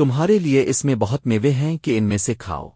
تمہارے لیے اس میں بہت میوے ہیں کہ ان میں سے کھاؤ۔